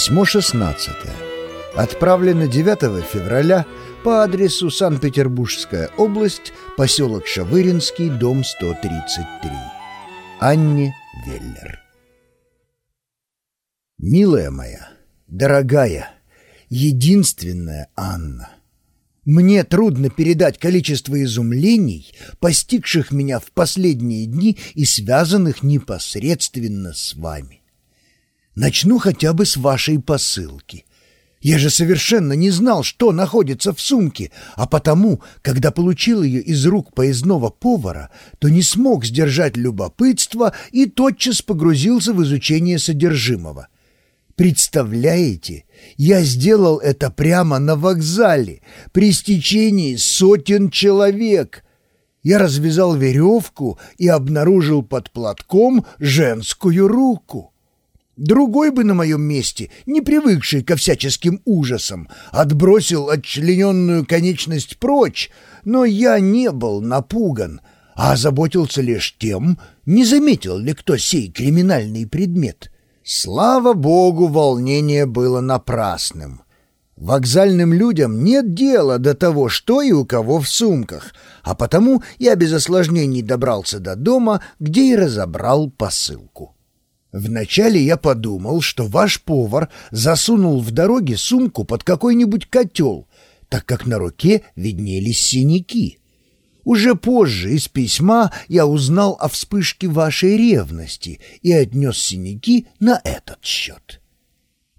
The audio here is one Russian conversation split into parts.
Письмо 16. Отправлено 9 февраля по адресу Санкт-Петербургская область, поселок Шавыринский, дом 133. Анне Веллер. Милая моя, дорогая, единственная Анна, мне трудно передать количество изумлений, постигших меня в последние дни и связанных непосредственно с вами. Начну хотя бы с вашей посылки. Я же совершенно не знал, что находится в сумке, а потому, когда получил ее из рук поездного повара, то не смог сдержать любопытство и тотчас погрузился в изучение содержимого. Представляете, я сделал это прямо на вокзале, при стечении сотен человек. Я развязал веревку и обнаружил под платком женскую руку. Другой бы на моем месте, не привыкший ко всяческим ужасам, отбросил отчлененную конечность прочь, но я не был напуган, а озаботился лишь тем, не заметил ли кто сей криминальный предмет. Слава богу, волнение было напрасным. Вокзальным людям нет дела до того, что и у кого в сумках, а потому я без осложнений добрался до дома, где и разобрал посылку. Вначале я подумал, что ваш повар засунул в дороге сумку под какой-нибудь котел, так как на руке виднелись синяки. Уже позже из письма я узнал о вспышке вашей ревности и отнес синяки на этот счет.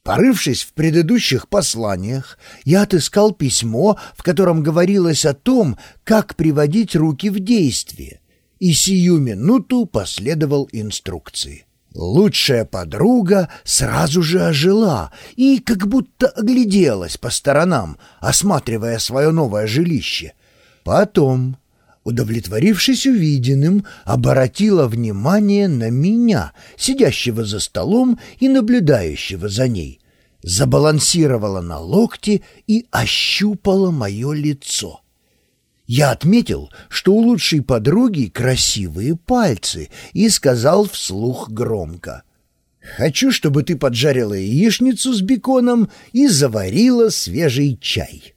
Порывшись в предыдущих посланиях, я отыскал письмо, в котором говорилось о том, как приводить руки в действие, и сию минуту последовал инструкции. Лучшая подруга сразу же ожила и как будто огляделась по сторонам, осматривая свое новое жилище. Потом, удовлетворившись увиденным, обратила внимание на меня, сидящего за столом и наблюдающего за ней, забалансировала на локте и ощупала мое лицо. Я отметил, что у лучшей подруги красивые пальцы, и сказал вслух громко. «Хочу, чтобы ты поджарила яичницу с беконом и заварила свежий чай».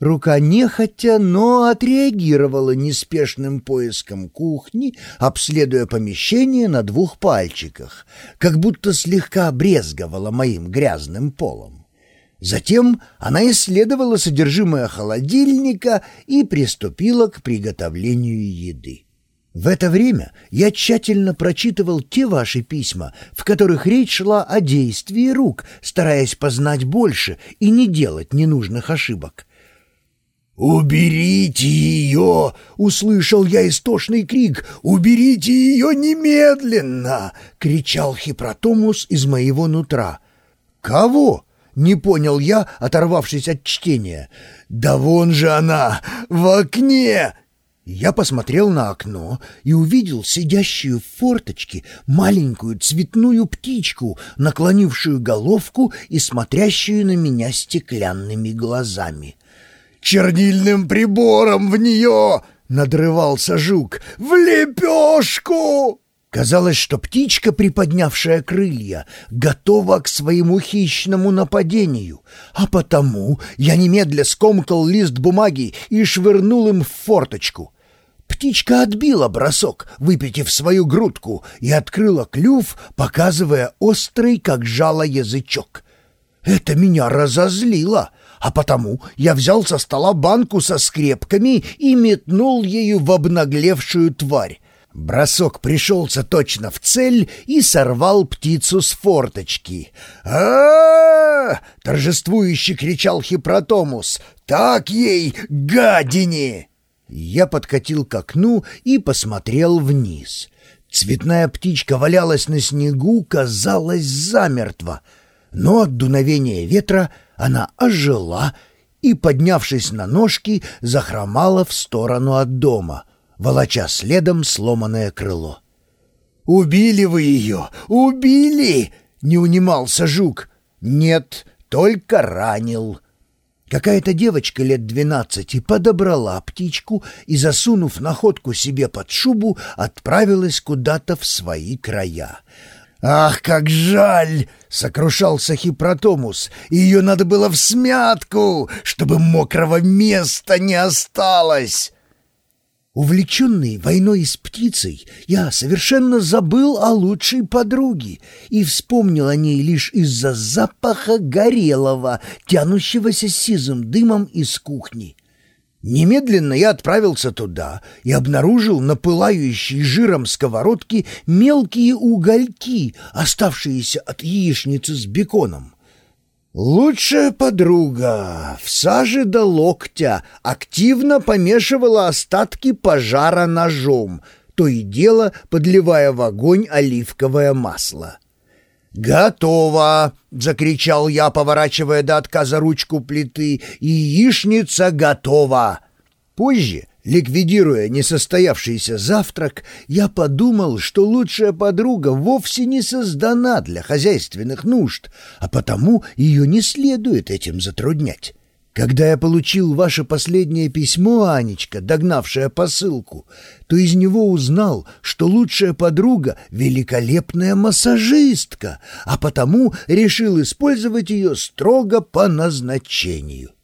Рука нехотя, но отреагировала неспешным поиском кухни, обследуя помещение на двух пальчиках, как будто слегка брезговала моим грязным полом. Затем она исследовала содержимое холодильника и приступила к приготовлению еды. В это время я тщательно прочитывал те ваши письма, в которых речь шла о действии рук, стараясь познать больше и не делать ненужных ошибок. «Уберите ее!» — услышал я истошный крик. «Уберите ее немедленно!» — кричал Хипротомус из моего нутра. «Кого?» Не понял я, оторвавшись от чтения. «Да вон же она! В окне!» Я посмотрел на окно и увидел сидящую в форточке маленькую цветную птичку, наклонившую головку и смотрящую на меня стеклянными глазами. «Чернильным прибором в нее!» — надрывался жук. «В лепешку!» Казалось, что птичка, приподнявшая крылья, готова к своему хищному нападению, а потому я немедля скомкал лист бумаги и швырнул им в форточку. Птичка отбила бросок, выпитив свою грудку, и открыла клюв, показывая острый, как жало, язычок. Это меня разозлило, а потому я взял со стола банку со скрепками и метнул ею в обнаглевшую тварь. Бросок пришелся точно в цель и сорвал птицу с форточки. а, торжествующе кричал Хипротомус. «Так ей, гадине!» Я подкатил к окну и посмотрел вниз. Цветная птичка валялась на снегу, казалось, замертво. Но от дуновения ветра она ожила и, поднявшись на ножки, захромала в сторону от дома — волоча следом сломанное крыло. «Убили вы ее! Убили!» — не унимался жук. «Нет, только ранил». Какая-то девочка лет двенадцати подобрала птичку и, засунув находку себе под шубу, отправилась куда-то в свои края. «Ах, как жаль!» — сокрушался Хипротомус. «Ее надо было в смятку, чтобы мокрого места не осталось!» Увлеченный войной с птицей, я совершенно забыл о лучшей подруге и вспомнил о ней лишь из-за запаха горелого, тянущегося сизым дымом из кухни. Немедленно я отправился туда и обнаружил на пылающей жиром сковородке мелкие угольки, оставшиеся от яичницы с беконом. Лучшая подруга в саже до локтя активно помешивала остатки пожара ножом, то и дело подливая в огонь оливковое масло. «Готово!» — закричал я, поворачивая до отказа ручку плиты. «Яичница готова!» Позже Ликвидируя несостоявшийся завтрак, я подумал, что лучшая подруга вовсе не создана для хозяйственных нужд, а потому ее не следует этим затруднять. Когда я получил ваше последнее письмо, Анечка, догнавшая посылку, то из него узнал, что лучшая подруга — великолепная массажистка, а потому решил использовать ее строго по назначению.